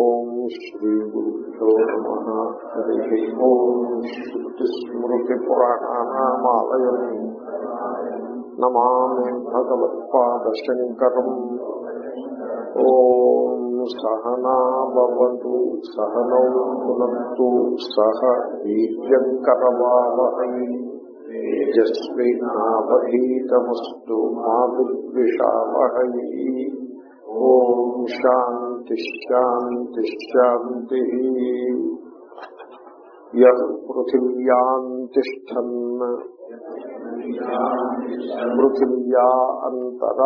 ఓం శ్రీ గురుభ్యో నమ హరి ఓం శ్రుతిస్మృతిపురాణానామాలయం నమామి భగవత్పాదశంకరం ఓం సహనావతు సహనౌ పునత్తు సహ వీర్యంకరవావహై తేజస్వినావధీతమస్తు మా విద్విషావహై ఓం శాంతి శాంతి పృథివ్యాన్ పృథివ్యాతిష్టన్ పృథివ్యా అంతర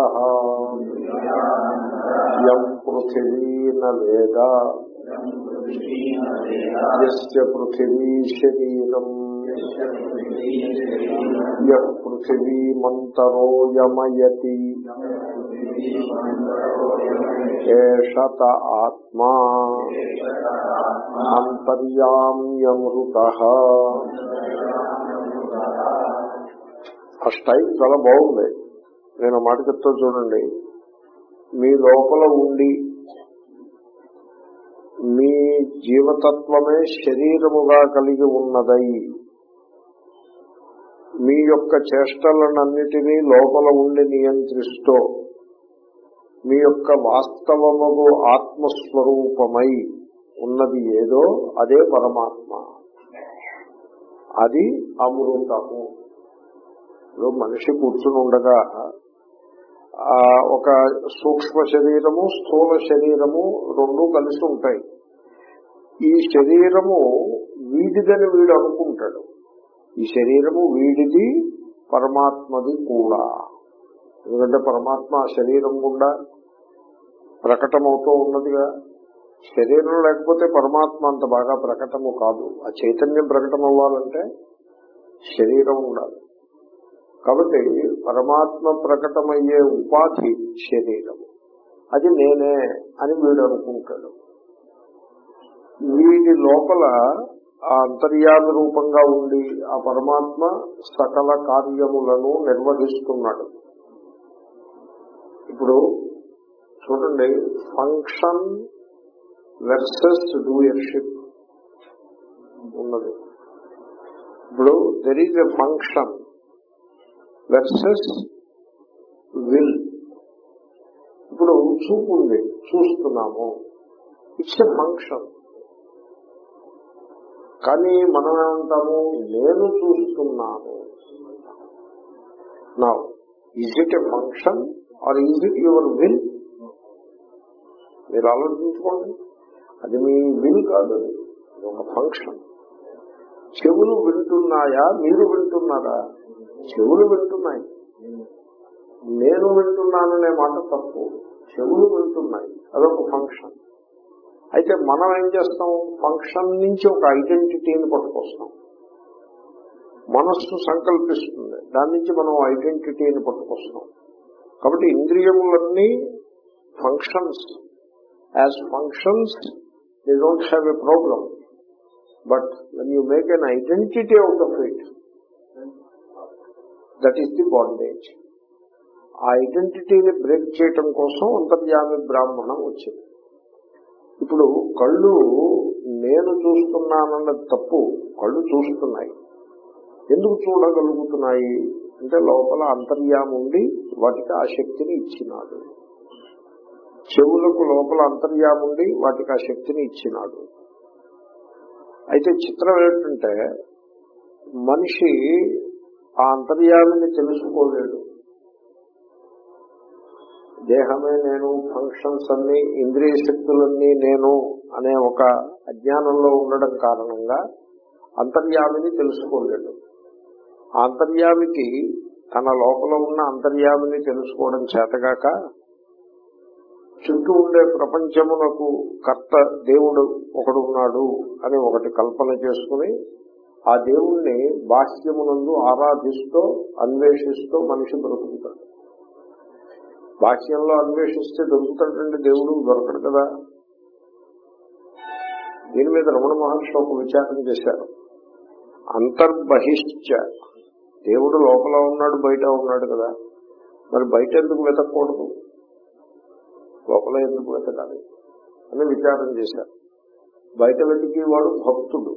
యం పృథివీ పృథివీ శరీరం పృథివీమంతరోయమయతి ఏషత ఆత్మా అంతర్యామ్యమృత ఆ స్టైల్ చాలా బాగుంది. నేను మాట చెప్తా చూడండి. మీ లోపల ఉండి మీ జీవతత్వమే శరీరముగా కలిగి ఉన్నదై. మీ యొక్క చేష్టలనన్నిటినీ లోపల ఉండి నియంత్రిస్తూ మీ యొక్క వాస్తవము ఆత్మస్వరూపమై ఉన్నది ఏదో అదే పరమాత్మ. అది అమృతము. ఇప్పుడు మనిషి కూర్చుని ఉండగా ఒక సూక్ష్మ శరీరము స్థూల శరీరము రెండు కలిసి ఉంటాయి. ఈ శరీరము వీడిదని వీడు అనుకుంటాడు. ఈ శరీరము వీడిది పరమాత్మది కూడా. ఎందుకంటే పరమాత్మ శరీరం గుండా ప్రకటమవుతూ ఉన్నదిగా. శరీరం లేకపోతే పరమాత్మ అంత బాగా ప్రకటము కాదు. ఆ చైతన్యం ప్రకటన అవ్వాలంటే శరీరం ఉండాలి. కాబట్టి పరమాత్మ ప్రకటమయ్యే ఉపాధి శరీరము అది నేనే అని వీడు అనుకుంటాడు. వీడి లోపల ఆ అంతర్యామి రూపంగా ఉండి ఆ పరమాత్మ సకల కార్యములను నిర్వహిస్తున్నాడు. ఇప్పుడు చూడండి ఫంక్షన్ వెర్సెస్ డూయర్షిప్ ఉన్నది. ఇప్పుడు there is a function versus will ఇప్పుడు చూపు ఉంది చూస్తున్నాము. ఇట్స్ ఎ ఫంక్షన్ కానీ మనం ఏమంటాము? నేను చూస్తున్నాను. నా is it a function or is it your will? మీరు ఆలోచించుకోండి. అది మీ విల్ కాదు అది ఒక ఫంక్షన్. చెవులు వింటున్నాయా? మీరు వింటున్నారా? చెవులు వింటున్నాయి. నేను వింటున్నాననే మాట తప్పు. చెవులు వింటున్నాయి. అదొక ఫంక్షన్. అయితే మనం ఏం చేస్తాం? ఫంక్షన్ నుంచి ఒక ఐడెంటిటీని పట్టుకొస్తాం. మనస్సు సంకల్పిస్తుంది. దాని నుంచి మనం ఐడెంటిటీని పట్టుకొస్తాం. కాబట్టి ఇంద్రియములన్నీ functions as functions they don't have a problem but when you make an identity out of it that is the bondage ఆ ఐడెంటిటీని బ్రేక్ చేయటం కోసం అంతర్యామి బ్రాహ్మణం వచ్చింది. ఇప్పుడు కళ్ళు నేను చూస్తున్నానన్నది తప్పు కళ్ళు చూస్తున్నాయి. ఎందుకు చూడగలుగుతున్నాయి? అంటే లోపల అంతర్యామి ఉండి వాటికి ఆ శక్తిని ఇచ్చినాడు. చెవులకు లోపల అంతర్యామి ఉండి వాటికి ఆ శక్తిని ఇచ్చినాడు. అయితే చిత్రం ఏంటంటే మనిషి ఆ అంతర్యామిని తెలుసుకోలేడు. దేహమే నేను ఫంక్షన్స్ అన్ని ఇంద్రియ శక్తులన్నీ నేను అనే ఒక అజ్ఞానంలో ఉండడం కారణంగా అంతర్యామిని తెలుసుకోలేడు. ఆ అంతర్యామికి తన లోపల ఉన్న అంతర్యామిని తెలుసుకోవడం చేతగాక చుట్టూ ఉండే ప్రపంచమునకు కర్త దేవుడు ఒకడు ఉన్నాడు అని ఒకటి కల్పన చేసుకుని ఆ దేవుణ్ణి బాహ్యమునందు ఆరాధిస్తూ అన్వేషిస్తూ మనిషి బ్రతుకుతాడు. బాహ్యంలో అన్వేషిస్తే దొరుకుతాడంటే దేవుడు దొరకడు కదా. దీని మీద రమణ మహర్షి ఒక విచారం చేశారు. అంతర్బహిష్ట దేవుడు లోపల ఉన్నాడు బయట ఉన్నాడు కదా. మరి బయట ఎందుకు వెతకూడదు లోపల ఎందుకు వెతకాలి? అని విచారం చేశారు. బయట వెతికేవాడు భక్తుడు.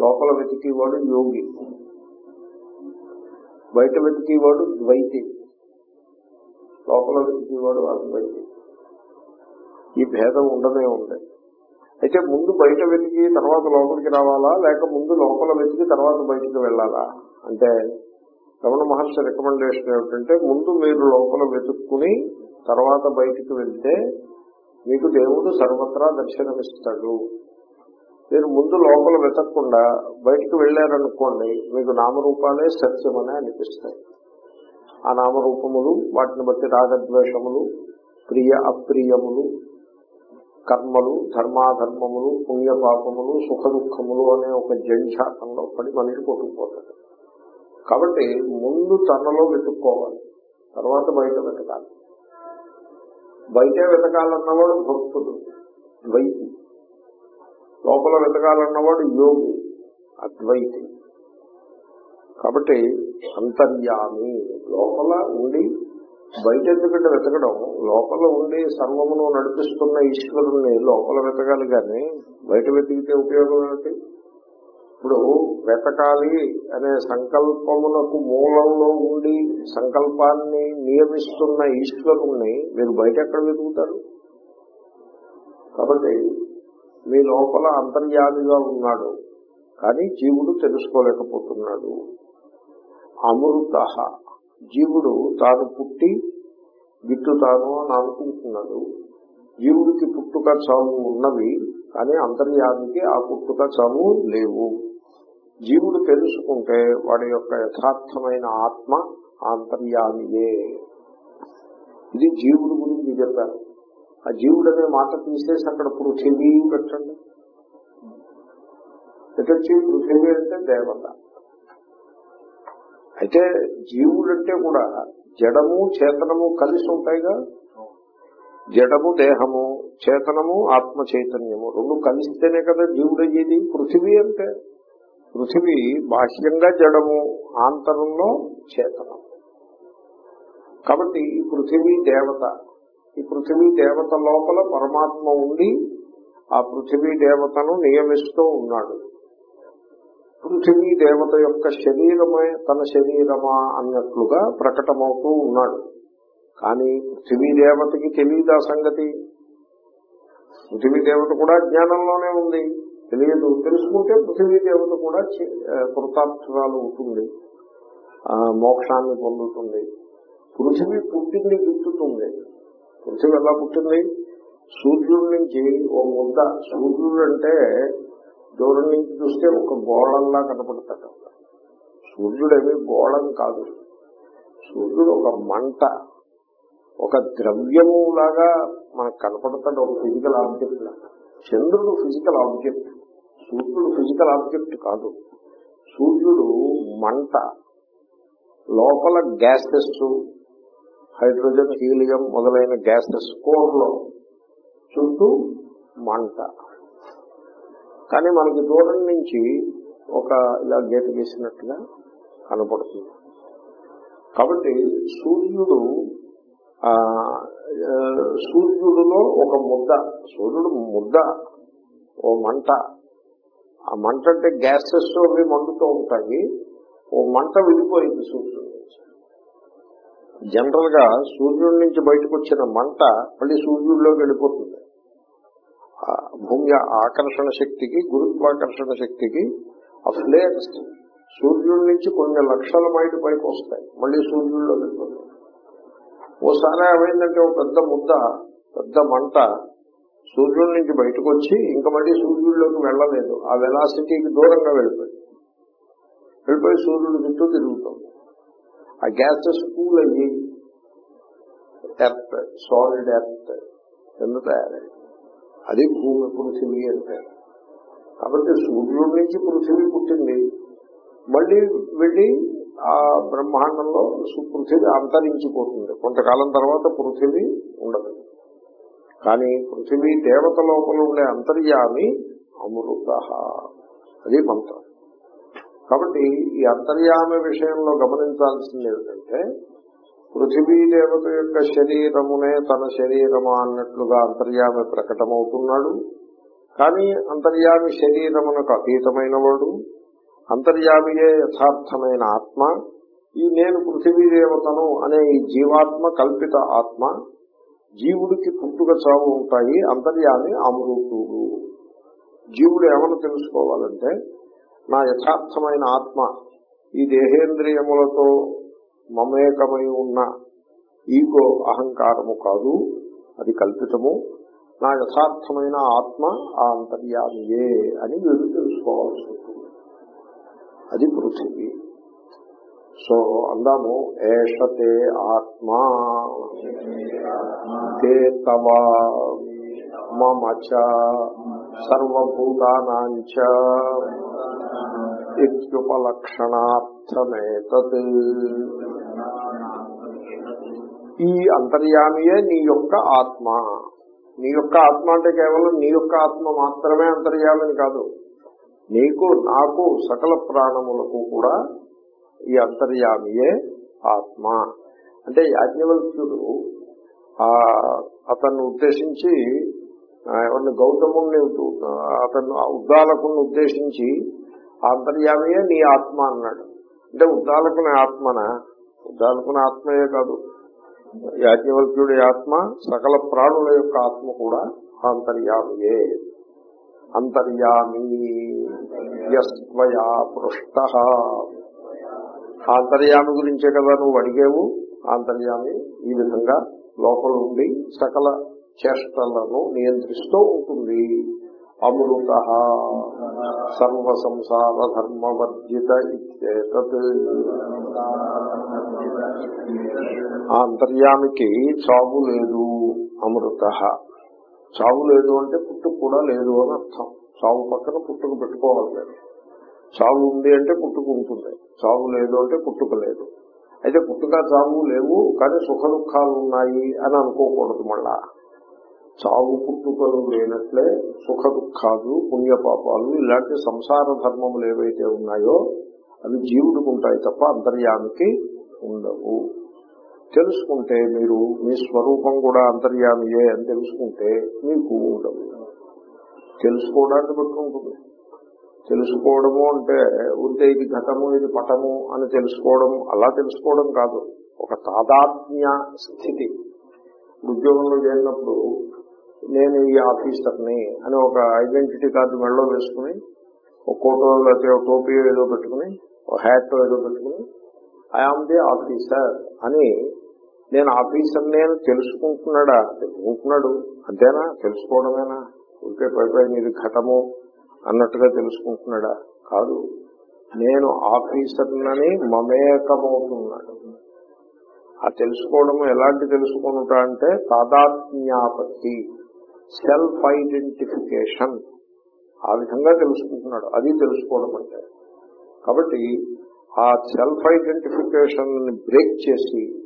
లోపల వెతికేవాడు యోగి. బయట వెతికేవాడు ద్వైతి. లోపల వెతికేవాడు అద్వైతి. ఈ భేదం ఉండనే ఉంది అయితే ముందు బయట వెతికి తర్వాత లోపలికి రావాలా? లేక ముందు లోపల వెతికి తర్వాత బయటికి వెళ్ళాలా? అంటే రమణ మహర్షి రికమెండేషన్ ఏమిటంటే ముందు మీరు లోపల వెతుక్కుని తర్వాత బయటికి వెళ్తే మీకు దేవుడు సర్వత్రా దర్శనమిస్తాడు. మీరు ముందు లోపల వెతకకుండా బయటికి వెళ్ళారనుకోండి మీకు నామరూపాలే సత్యమనే అనిపిస్తాయి. ఆ నామరూపములు వాటిని బట్టి రాగద్వేషములు ప్రియ అప్రియములు కర్మలు ధర్మాధర్మములు పుణ్యపాపములు సుఖ దుఃఖములు అనే ఒక జంఝాతంలో పడి మనిషి కొట్టుకుపోతాడు. కాబట్టి ముందు తనలో వెతుక్కోవాలి. తర్వాత బయట వెతకాలి. బయటే వెతకాలన్నవాడు భక్తుడు ద్వైతి. లోపల వెతకాలన్నవాడు యోగి అద్వైతి. కాబట్టి అంతర్యామి లోపల ఉండి బయట ఎందుకంటే వెతకడం లోపల ఉండి సర్వమును నడిపిస్తున్న ఈశ్వరుణ్ణి లోపల వెతకాలి కానీ బయట వెతికితే ఉపయోగం ఏమిటి? ఇప్పుడు వెతకాలి అనే సంకల్పమునకు మూలంలో ఉండి సంకల్పాన్ని నియమిస్తున్న ఈశ్వరుణ్ణి మీరు బయట ఎక్కడ వెతుకుతారు? కాబట్టి మీ లోపల అంతర్యామిగా ఉన్నాడు కానీ జీవుడు తెలుసుకోలేకపోతున్నాడు. అమృత. జీవుడు తాను పుట్టి గిట్టుతాను అని అనుకుంటున్నాడు. జీవుడికి పుట్టుక చావు ఉన్నవి కానీ అంతర్యామికి ఆ పుట్టుక చావు లేవు. జీవుడు తెలుసుకుంటే వాడి యొక్క యథార్థమైన ఆత్మ ఆంతర్యామియే ఇది జీవుడు గురించి చెప్పారు. ఆ జీవుడు అనే మాట తీసేసి అక్కడ పృథివీ పెట్టండి. ఎటొచ్చి పృథివీ అంటే దేవత. అయితే జీవుడు అంటే కూడా జడము చేతనము కలిసి ఉంటాయిగా? జడము దేహము చేతనము ఆత్మ చైతన్యము రెండు కలిస్తేనే కదా జీవుడు అయ్యేది పృథివీ అంటే? పృథివీ బాహ్యంగా జడము ఆంతరంలో చేతనం. కాబట్టి ఈ పృథివీ దేవత ఈ పృథివీ దేవత లోపల పరమాత్మ ఉండి ఆ పృథివీ దేవతను నియమిస్తూ ఉన్నాడు. పృథివీ దేవత యొక్క శరీరమే తన శరీరమా అన్నట్లుగా ప్రకటమవుతూ ఉన్నాడు. కానీ పృథివీ దేవతకి తెలియదు ఆ సంగతి? పృథివీ దేవత కూడా జ్ఞానంలోనే ఉంది. తెలియదు. తెలుసుకుంటే పృథ్వీ దేవత కూడా కృతార్థరాలు ఉంటుంది. మోక్షాన్ని పొందుతుంది. పృథివీ పుట్టింది గిట్టుతుంది పృథివీ ఎలా పుట్టింది? సూర్యుడి నుంచి ఓ ముద్ద. సూర్యుడు అంటే దూరం నుంచి చూస్తే ఒక గోళంలా కనపడతాడు. సూర్యుడేమి గోళం కాదు. సూర్యుడు ఒక మంట. ఒక ద్రవ్యము లాగా మనకు కనపడతాడు. ఒక ఫిజికల్ ఆబ్జెక్ట్ లాగా. చంద్రుడు ఫిజికల్ ఆబ్జెక్ట్. సూర్యుడు ఫిజికల్ ఆబ్జెక్ట్ కాదు. సూర్యుడు మంట లోపల గ్యాసెస్ హైడ్రోజన్ హీలియం మొదలైన గ్యాసెస్ కోర్లో చుట్టూ మంట. కానీ మనకి దూరం నుంచి ఒక ఇలా గేట్ గీసినట్టుగా కనపడుతుంది. కాబట్టి సూర్యుడు ఆ సూర్యుడులో ఒక ముద్ద సూర్యుడు ముద్ద ఓ మంట ఆ మంట అంటే గ్యాసెస్ అవి మండుతూ ఉంటాయి. ఓ మంట విడిపోయింది సూర్యుడు నుంచి. జనరల్గా సూర్యుడి నుంచి బయటకు వచ్చిన మంట మళ్ళీ సూర్యుడిలోకి వెళ్ళిపోతుంది. భూమి ఆకర్షణ శక్తికి గురుత్వాకర్షణ శక్తికి ఆ ఫ్లేర్స్ సూర్యుడి నుంచి కొన్ని లక్షల మైలు పైకి వస్తాయి. మళ్ళీ సూర్యుడిలో వెళ్ళిపోతాయి. ఓసారి ఏమైందంటే ఒక పెద్ద ముద్ద పెద్ద మంట సూర్యుడి నుంచి బయటకు వచ్చి ఇంకా మళ్ళీ సూర్యుడిలోకి వెళ్ళలేదు. ఆ వెలాసిటీకి దూరంగా వెళ్ళిపోయింది. వెళ్ళిపోయి సూర్యుడు చుట్టూ తిరుగుతుంది. ఆ గ్యాసెస్ కూల్ అయ్యి ఎర్త్ సాలిడ్ ఎర్త్ కింద తయారైంది అది భూమి పృథివీ అంటే కాబట్టి సూర్యుడి నుంచి పృథివీ పుట్టింది. మళ్ళీ వెళ్ళి ఆ బ్రహ్మాండంలో పృథివీ అంతరించిపోతుంది. కొంతకాలం తర్వాత పృథివీ ఉండదు. కానీ పృథివీ దేవత లోపల ఉండే అంతర్యామి అమృత. అది మంత్రం. కాబట్టి ఈ అంతర్యామి విషయంలో గమనించాల్సింది ఏమిటంటే పృథివీ దేవత యొక్క శరీరమునే తన శరీరమా అన్నట్లుగా అంతర్యామి ప్రకటమవుతున్నాడు. కానీ అంతర్యామి శరీరమునకు అతీతమైన వాడు అంతర్యామియే యథార్థమైన ఆత్మ ఈ నేను పృథివీ దేవతను అనే ఈ జీవాత్మ కల్పిత ఆత్మ జీవుడికి పుట్టుక చావు ఉంటాయి అంతర్యామి అమృతుడు. జీవుడు ఏమని తెలుసుకోవాలంటే నా యథార్థమైన ఆత్మ ఈ దేహేంద్రియములతో మమేకమై ఉన్న ఈగో అహంకారము కాదు అది కల్పితము. నా యథార్థమైన ఆత్మ ఆ అంతర్యామియే అని వీడు తెలుసుకోవాల్సి ఉంటుంది. అది పృథివీ. సో అందాము ఏషతే ఆత్మ తే తవ మమ సర్వభూతానాంచ ఇత్యుపలక్షణార్థమేతత్. ఈ అంతర్యామియే నీ యొక్క ఆత్మ. నీ యొక్క ఆత్మ అంటే కేవలం నీ యొక్క ఆత్మ మాత్రమే అంతర్యామిని కాదు. నీకు నాకు సకల ప్రాణములకు కూడా ఈ అంతర్యామియే ఆత్మ. అంటే యాజ్ఞవల్క్యుడు ఆ అతన్ని ఉద్దేశించి ఆ, ఎవరిని గౌతముని అతను ఉద్దాలకుని ఉద్దేశించి అంతర్యామియే నీ ఆత్మ అన్నాడు. అంటే ఉద్దాలకుని ఆత్మన? ఉద్దాలకుని ఆత్మయే కాదు. యాజ్ఞవల్క్యుడి ఆత్మ సకల ప్రాణుల యొక్క ఆత్మ కూడా అంతర్యామియే. అంతర్యామి యస్వయా పృష్ట. ఆ అంతర్యామి గురించే కదా నువ్వు అడిగేవు? అంతర్యామి ఈ విధంగా లోపల ఉండి సకల చేష్టలను నియంత్రిస్తూ ఉంటుంది. అమృత సర్వ సంసార ధర్మవర్జిత ఇత్యేతత్. ఆ అంతర్యామికి చావు లేదు అమృత. చావు లేదు అంటే పుట్టుకు కూడా లేదు అని అర్థం. చావు పక్కన పుట్టుకు పెట్టుకోవాలి. చావు ఉంది అంటే పుట్టుకు ఉంటుంది. చావు లేదు అంటే పుట్టుక లేదు. అయితే పుట్టుక చావు లేవు కానీ సుఖ దుఃఖాలు ఉన్నాయి అని అనుకోకూడదు మళ్ళా. చావు పుట్టుకలు లేనట్లే సుఖ దుఃఖాలు పుణ్యపాపాలు ఇలాంటి సంసార ధర్మములు ఏవైతే ఉన్నాయో అవి జీవుడికి ఉంటాయి తప్ప అంతర్యామికి ఉండవు. తెలుసుకుంటే మీరు మీ స్వరూపం కూడా అంతర్యామియే అని తెలుసుకుంటే మీకు ఉండవు తెలుసుకోవడానికి పెట్టుకుంటుంది తెలుసుకోవడము అంటే ఉంటే ఇది ఘటము ఇది పటము అని తెలుసుకోవడం అలా తెలుసుకోవడం కాదు. ఒక తాదాత్మ్య స్థితి. ఉద్యోగంలో చేరినప్పుడు నేను ఈ ఆఫీసర్ని అని ఒక ఐడెంటిటీ కార్డు మెడలో వేసుకుని ఒక కోటో లేకపోతే ఒక టోపీ ఏదో పెట్టుకుని ఒక హ్యాట్ ఏదో పెట్టుకుని ఐఆమ్ ది ఆఫీసర్ అని నేను ఆఫీసర్ నేను తెలుసుకుంటున్నాడా? తెలుసుకుంటున్నాడు అంతేనా? తెలుసుకోవడమేనా? ఉంటే పై మీది ఇది ఘటము. అన్నట్టుగా తెలుసుకుంటున్నాడా? కాదు. నేను ఆఫీసర్నని మమేకమవుతున్నాడు ఆ తెలుసుకోవడం ఎలాంటి తెలుసుకుంటా అంటే తాదాత్మ్యాపత్తి సెల్ఫ్ ఐడెంటిఫికేషన్ ఆ విధంగా తెలుసుకుంటున్నాడు. అది తెలుసుకోవడం అంటే. కాబట్టి ఆ సెల్ఫ్ ఐడెంటిఫికేషన్ బ్రేక్ చేసి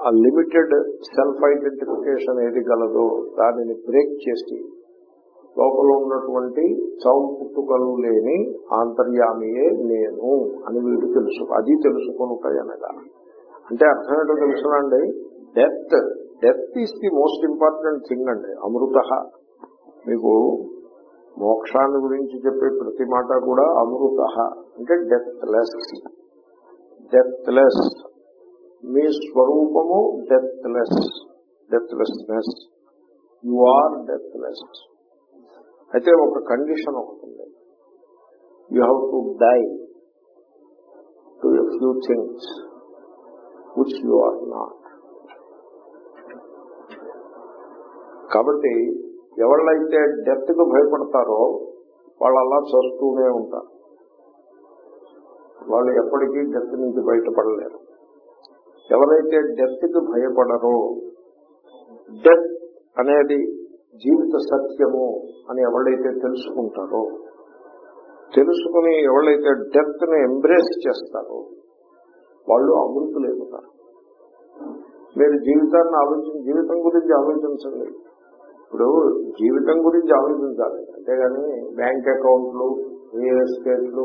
ఆ లిమిటెడ్ సెల్ఫ్ ఐడెంటిఫికేషన్ ఏది గలదో దానిని బ్రేక్ చేసి లోపల ఉన్నటువంటి చౌ పుట్టుకలు లేని ఆంతర్యామియే నేను అని వీడు తెలుసు. అది తెలుసుకొనుటయనగా అంటే అర్థం ఏంటో తెలుసునండి? Death. Death is the most important thing అండి. అమృత. మీకు మోక్షాన్ని గురించి చెప్పే ప్రతి మాట కూడా అమృత. అంటే డెత్ లెస్ డెత్ లెస్ మీ స్వరూపము deathless deathlessness you are deathless అయితే ఒక కండిషన్ ఒకటి ఉంది. You have to die to a few things which you are not కాబట్టి ఎవళ్ళైతే డెత్కు భయపడతారో వాళ్ళు అలా చదువుతూనే ఉంటారు. వాళ్ళు ఎప్పటికీ డెత్ నుంచి బయటపడలేరు. ఎవరైతే డెత్కి భయపడరో డెత్ అనేది జీవిత సత్యము అని ఎవరైతే తెలుసుకుంటారో తెలుసుకుని ఎవరైతే డెత్ని ఎంబ్రేస్ చేస్తారో వాళ్ళు అమృతులైపోతారు మీరు జీవితాన్ని ఆలోచించి జీవితం గురించి ఆలోచించండి. ఇప్పుడు జీవితం గురించి ఆలోచించాలి. అంతేగాని బ్యాంక్ అకౌంట్లు రియల్ ఎస్టేట్లు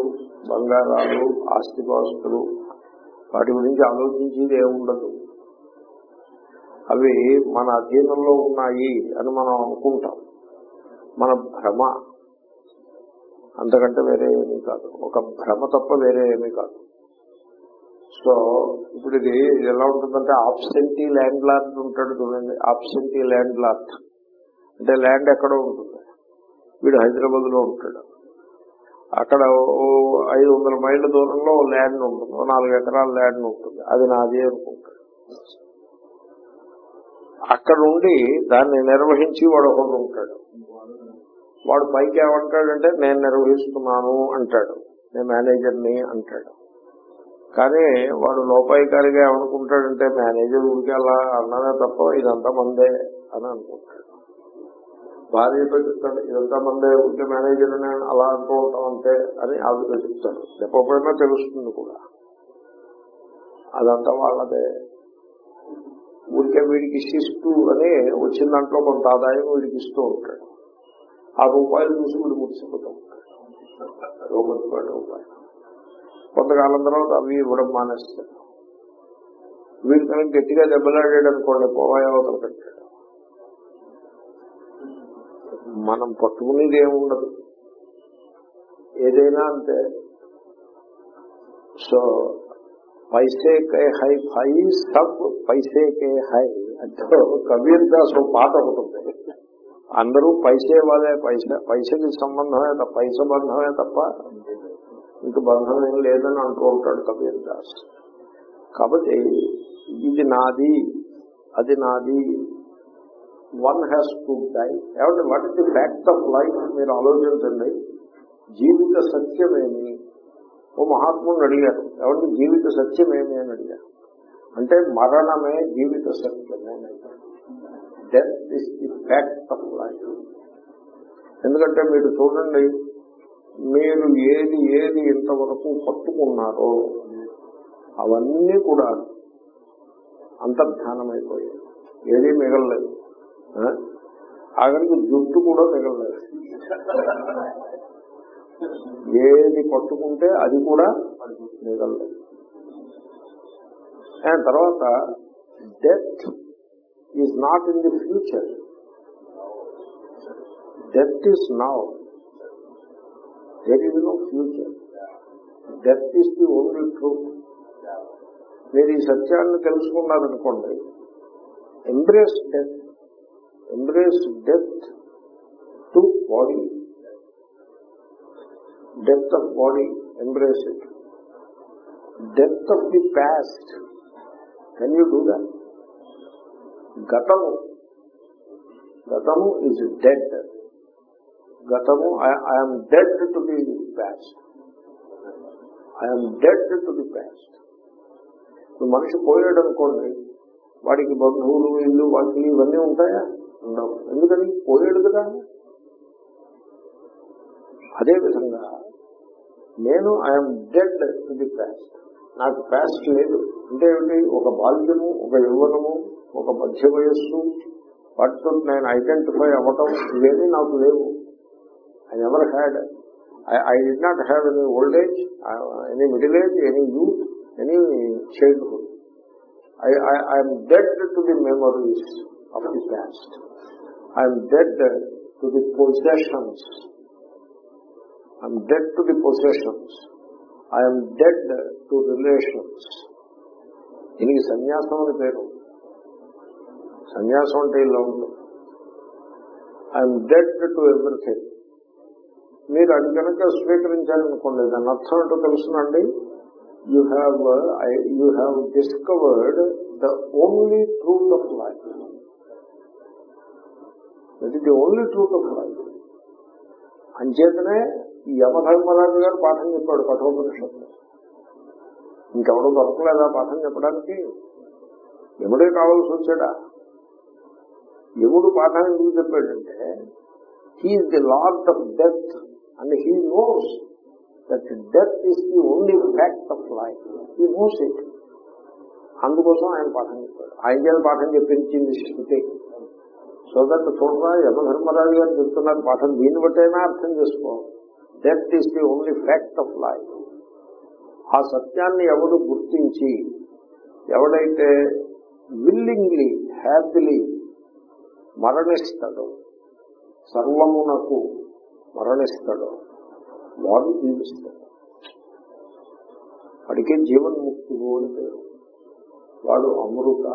బంగారాలు ఆస్తిపాస్తులు వాటి గురించి ఆలోచించేది ఏముండదు. అవి మన అధీనంలో ఉన్నాయి అని మనం అనుకుంటాం. మన భ్రమ అంతకంటే వేరే ఏమీ కాదు. ఒక భ్రమ తప్ప వేరే ఏమీ కాదు. సో ఇప్పుడు ఇది ఎలా ఉంటుందంటే ఆబ్సెంటీ ల్యాండ్ లార్డ్ ఉంటాడు చూడండి. ఆబ్సెంటీ ల్యాండ్ లార్డ్ అంటే ల్యాండ్ ఎక్కడో ఉంటుంది. వీడు హైదరాబాద్లో ఉంటాడు. అక్కడ ఓ ఐదు వందల మైళ్ళ దూరంలో ల్యాండ్ ఉంటుంది. ఓ నాలుగు ఎకరాల ల్యాండ్ ఉంటుంది. అది నాదే అనుకుంటాడు. అక్కడుండి దాన్ని నిర్వహించి వాడు ఒకడు ఉంటాడు. వాడు పైకి ఏమంటాడంటే నేను నిర్వహిస్తున్నాను అంటాడు. నేను మేనేజర్ని అంటాడు. కానీ వాడు లోపాయికారిగా ఏమనుకుంటాడంటే మేనేజర్ ఊరికి అలా అన్నదే తప్ప ఇదంతా మందే అని అనుకుంటాడు. భార్యతో చెప్తాడు ఇదంతా మందే ఊరికే మేనేజర్ నేను అలా అంటూ ఉంటాం అంతే అని ఆవిడతో చెప్తాడు. చెప్పకపోయినా తెలుస్తుంది కూడా. అదంతా వాళ్ళదే. ఊరికే వీడికి ఇస్తూ అని వచ్చిన దాంట్లో కొంత ఆదాయం వీడికి ఇస్తూ ఉంటాడు. ఆ రూపాయలు చూసి వీడు ముడిసిపోతూ ఉంటాడు. రూపాయి. రూపాయలు కొంతకాలం తర్వాత అవి ఇవ్వడం మానేస్తాడు వీడు కనుక గట్టిగా దెబ్బలాడాడు అనుకోండి పోవాయవతలు పెట్టాడు. మనం పట్టుకునేది ఏముండదు. ఏదైనా అంతే. సో పైసే కే హై ఫై సబ్ పైసే కే హై అంటే కబీర్ దాస్ ఓ పాట ఒకటి ఉంది అందరూ పైసే వాళ్ళే పైసా పైసకి సంబంధమే తప్ప పైస బంధమే తప్ప ఇంక బంధం ఏం లేదని అంటూ ఉంటాడు కబీర్ దాస్ కాబట్టి ఇది నాది అది నాది వన్ హ్యాస్ టు డై ఏమంటే what is the fact of life మీరు ఆలోచించండి జీవిత సత్యమేమి ఓ మహాత్ముని అడిగారు ఎవరికి జీవిత సత్యమేమి అని అడిగారు. అంటే మరణమే జీవిత సత్యమే death is the fact of life ఎందుకంటే మీరు చూడండి మీరు ఏది ఏది ఇంతవరకు పట్టుకున్నారో అవన్నీ కూడా అంతర్ధానమైపోయాయి. ఏదీ మిగలలేదు. ఆఖరికి జుట్టు కూడా మిగలలేదు. ఏది పట్టుకుంటే అది కూడా మిగలలేదు అండ్ తర్వాత death is not in the future death is now there is no future death is the only truth మీరు ఈ సత్యాన్ని తెలుసుకున్నారనుకోండి embrace death embrace death to body death of body embrace it death of the past can you do that గతము గతము is dead గతము I'm dead to the past I'm dead to the past ఇప్పుడు మనిషి పోయాడు అనుకోండి వాడికి బంధువులు ఇల్లు వాకిలు ఇవన్నీ ఉంటాయా ఉండవు ఎందుకని పోయాడు కదా అదే విధంగా నేను I'm dead to the past నాకు పాస్ట్ లేదు. అంటే ఏమిటి? ఒక బాల్యము ఒక యౌవనము ఒక మధ్య వయస్సు. వాటితో నేను ఐడెంటిఫై అవ్వటం ఇవేమీ నాకు లేవు. I never had I did not have any old age any middle age any youth any childhood I'm dead to the memories of the past I'm dead to the possessions I'm dead to the possessions I'm dead to relations దీనికి సన్యాసం అని పేరు. సన్యాసం అంటే ఇలా ఉంటుంది. I'm dead to everything మీరు అది కనుక స్వీకరించారనుకోండి దాని అర్థం ఏంటో తెలుసునండి. You have you have discovered the only truth of life that is the only truth of life అంచేతనే ఈ యమధర్మరాజు గారు పాఠం చెప్పాడు కఠోపనిషత్తు. ఇంకెవడో దొరకలేదా పాఠం చెప్పడానికి? ఎముడే కావాల్సి వచ్చాడా? ఎముడు పాఠం ఎందుకు చెప్పాడంటే he is the lord of death and he knows that death is the only fact of life he knows it అందుకోసం ఆయన పాఠం చెప్పాడు. ఆయన చేత పాఠం చెప్పించింది శృతి. సో దట్ చూడరా యమధర్మరాజు గారు చెప్తున్నారు పాఠం దీన్ని బట్టైనా అర్థం చేసుకో death is the only fact of life ఆ సత్యాన్ని ఎవడు గుర్తించి ఎవడైతే విల్లింగ్లీ హ్యాపీలీ మరణిస్తాడో సర్వమునకు మరణిస్తాడో వాడు జీవిస్తాడు. వాడికి జీవన్ముక్తుడు అని పేరు. వాడు అమృత.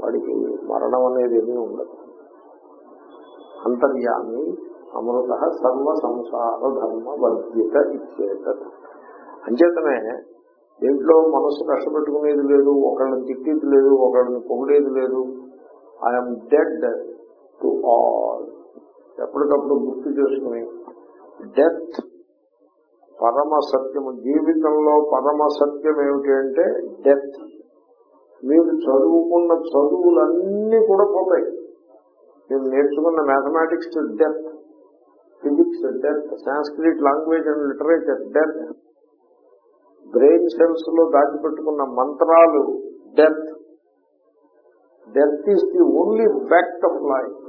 వాడికి మరణం అనేది ఏమీ ఉండదు. అంతర్యాన్ని అమృత సర్వ సంసార ధర్మ వర్జిత ఇచ్చేత అంచేతనే దీంట్లో మనసు కష్టపెట్టుకునేది లేదు ఒకళ్ళని తిట్టేది లేదు ఒకళ్ళని పొగిడేది లేదు ఐఎమ్ డెడ్ టు ఆల్ ఎప్పటికప్పుడు గుర్తు చేసుకుని డెత్ పరమ సత్యము జీవితంలో పరమ సత్యం ఏమిటి అంటే డెత్ మీరు చదువుకున్న చదువులన్నీ కూడా పోతాయి. మీరు నేర్చుకున్న mathematics death physics death Sanskrit language and literature death brain సెల్స్లో దాచిపెట్టుకున్న మంత్రాలు death death is the only fact of life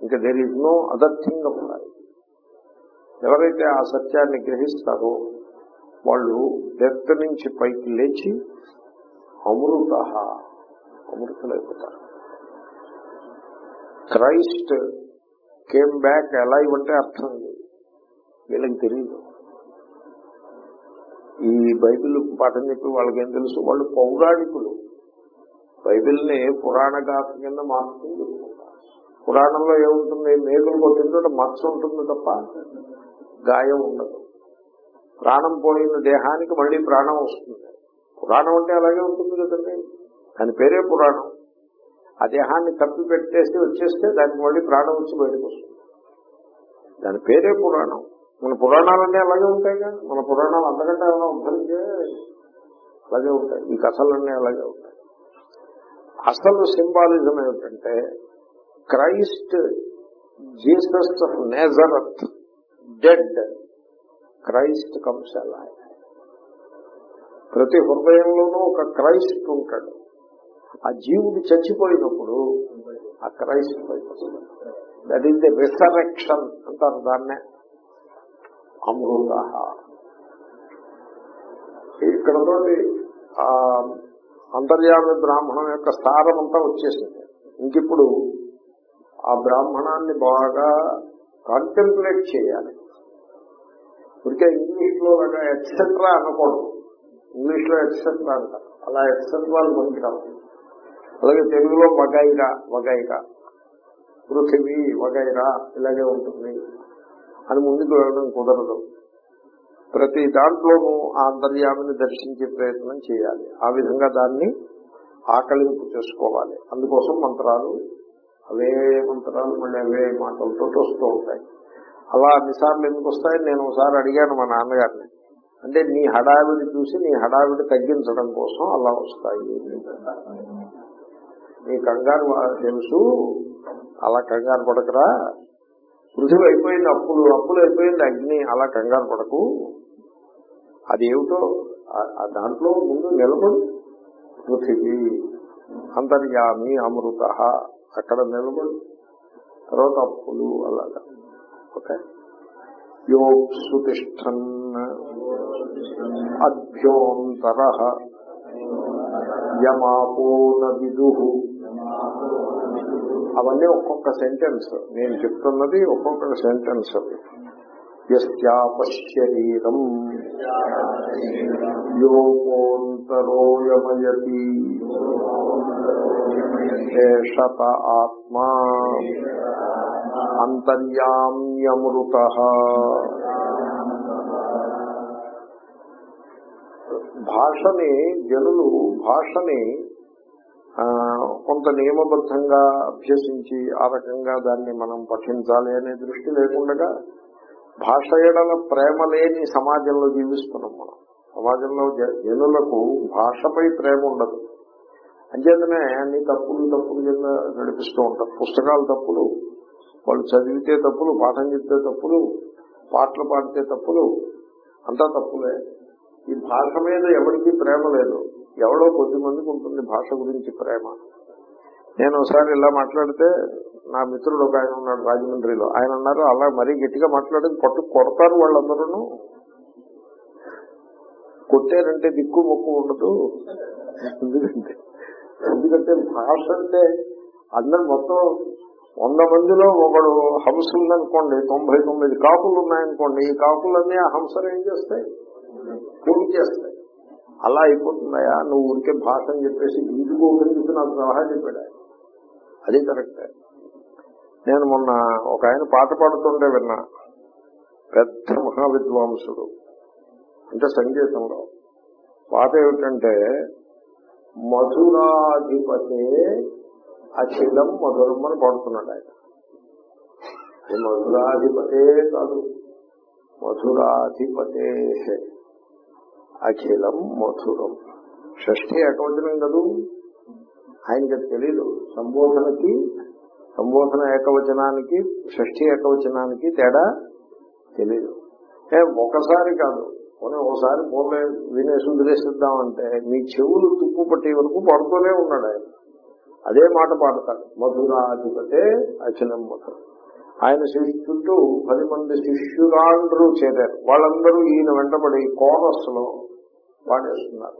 ఇంకా there is no other thing of life ఎవరైతే ఆ సత్యాన్ని గ్రహిస్తారో వాళ్ళు డెత్ నుంచి పైకి లేచి అమృత అమృతులైపోతారు. క్రైస్ట్ కేమ్ బ్యాక్ ఎలా ఇవ్వంటే అర్థం లేదు. వీళ్ళకి తెలియదు ఈ బైబిల్ పాఠం చెప్పి వాళ్ళకేం తెలుసు? వాళ్ళు పౌరాణికులు. బైబిల్ని పురాణ గాథ కింద మార్చుకుని పురాణంలో ఏముంటుంది? మేకులు కొట్టిన మచ్చ ఉంటుంది తప్ప గాయం ఉండదు. ప్రాణం పోయిన దేహానికి మళ్ళీ ప్రాణం వస్తుంది. పురాణం అంటే అలాగే ఉంటుంది కదండి. దాని పేరే పురాణం. ఆ దేహాన్ని కప్పి పెట్టేసి వచ్చేస్తే దానికి మళ్ళీ ప్రాణం వచ్చి బయటకు వస్తుంది. దాని పేరే పురాణం. మన పురాణాలన్నీ అలాగే ఉంటాయి మన పురాణాలు అంతకంటే ఏమైనా ఉద్ధరించే అలాగే ఉంటాయి. ఈ కథలన్నీ అలాగే ఉంటాయి. అసలు సింబాలిజం ఏమిటంటే Christ Jesus of Nazareth dead. Christ కంశాల ప్రతి హృదయంలోనూ ఒక క్రైస్ట్ ఉంటాడు. ఆ జీవుడు చచ్చిపోయినప్పుడు ఆ క్రైస్ట్ పైకి దట్ ఈస్ ద రిసరెక్షన్ అంటారు దాన్నే. అమృత ఇక్కడతో ఆ అంతర్యామి బ్రాహ్మణం యొక్క సారం అంతా వచ్చేసింది. ఇంకిప్పుడు ఆ బ్రాహ్మణాన్ని బాగా కాంటెంప్లేట్ చేయాలి. ఇప్పటికే ఇంగ్లీష్లో ఎట్సెట్రా అనకూడదు. ఇంగ్లీష్లో ఎట్సెట్రా అంటారు అలా ముందుకు రావాలి అలాగే తెలుగులో వగైరా వగైరా పృథివీ వగైరా ఇలాగే ఉంటుంది. అని ముందుకు వెళ్ళడం కుదరదు. ప్రతి దాంట్లోనూ ఆ అంతర్యామిని దర్శించే ప్రయత్నం చేయాలి. ఆ విధంగా దాన్ని ఆకలింపు చేసుకోవాలి. అందుకోసం మంత్రాలు అవే మంత్రాలు మళ్ళీ అవే మాటలతో వస్తూ ఉంటాయి. అలా అన్నిసార్లు ఎందుకు వస్తాయని నేను ఒకసారి అడిగాను మా నాన్నగారిని. అంటే నీ హడావిడి చూసి నీ హడావిడి తగ్గించడం కోసం అలా వస్తాయి. నీ కంగారు తెలుసు. అలా కంగారు పడకరా. పృథివీ అయిపోయింది అప్పులు అప్పులు అయిపోయింది అగ్ని అలా కంగారు పడకు. అది ఏమిటో దాంట్లో ముందు నిలబడు. పృథివీ అంతర్యామి అమృత అక్కడ నిలబడు. తర్వాత అప్పులు అలాగా. ఓకే. యోత్సుతిష్టన్ అభ్యోంతర యమాపోన విదు అవన్నీ ఒక్కొక్క సెంటెన్స్ నేను చెప్తున్నది ఒక్కొక్క సెంటెన్స్ అది. యస్యాపశరీరం యోగోంతరోయమయతి ఏషత ఆత్మా అంతర్యామ్యమృత. భాషని జనులు భాషని కొంత నియమబద్ధంగా అభ్యసించి ఆ రకంగా దాన్ని మనం పఠించాలి అనే దృష్టి లేకుండా భాష ఎడల ప్రేమ లేని సమాజంలో జీవిస్తున్నాం మనం. సమాజంలో జనులకు భాషపై ప్రేమ ఉండదు. అంచేతనే అన్ని తప్పులు తప్పులు కింద నడిపిస్తూ ఉంటారు పుస్తకాలు తప్పులు వాళ్ళు చదివితే తప్పులు పాఠం చెప్తే తప్పులు పాటలు పాడితే తప్పులు అంతా తప్పులే. ఈ భాష మీద ఎవరికి ప్రేమ లేదు. ఎవడో కొద్ది మందికి ఉంటుంది భాష గురించి ప్రేమ. నేను ఒకసారి ఇలా మాట్లాడితే నా మిత్రుడు ఒక ఆయన ఉన్నాడు రాజమండ్రిలో. ఆయన అన్నారు అలా మరీ గట్టిగా మాట్లాడి పట్టు కొడతారు వాళ్ళందరూ కొట్టారంటే దిక్కు మొక్కు ఉండదు. ఎందుకంటే ఎందుకంటే భాష అంటే అందరు మొత్తం వంద మందిలో ఒకడు హంస ఉందనుకోండి తొంభై తొమ్మిది కాకులు ఉన్నాయనుకోండి ఈ కాకులన్నీ ఆ హంసలు ఏం చేస్తాయి? పూర్తి చేస్తాయి. అలా అయిపోతున్నాయా నువ్వు ఊరికే భాష అని చెప్పేసి గీచుకోకని చెప్పి నాకు సలహా చెప్పాడు ఆయన. అది కరెక్ట్. నేను మొన్న ఒక ఆయన పాట పాడుతుంటే విన్నా పెద్ద మహావిద్వాంసుడు. అంటే సంగీతంలో. పాట ఏమిటంటే మధురాధిపతే అఖిలం మధురం అని పాడుతున్నాడు ఆయన. మధురాధిపతే కాదు మధురాధిపతే. అఖిలం మధురం. షష్ఠి ఏకవచనం కదూ? ఆయనకి తెలీదు. సంబోధనకి సంబోధన ఏకవచనానికి షష్ఠి ఏకవచనానికి తేడా తెలీదు. ఒకసారి కాదు. పోనీ ఒకసారి పోలే వినేసి వదిలేసిద్దామంటే మీ చెవులు తుప్పు పట్టే వరకు పడుతూనే ఉన్నాడు ఆయన. అదే మాట పాడతాడు. మధురాధిపతే అచలం మధురం. ఆయన శిష్యుంటూ పది మంది శిష్యురాండ్రు చేరారు. వాళ్ళందరూ ఈయన వెంటబడి కోరస్లో పాడేస్తున్నారు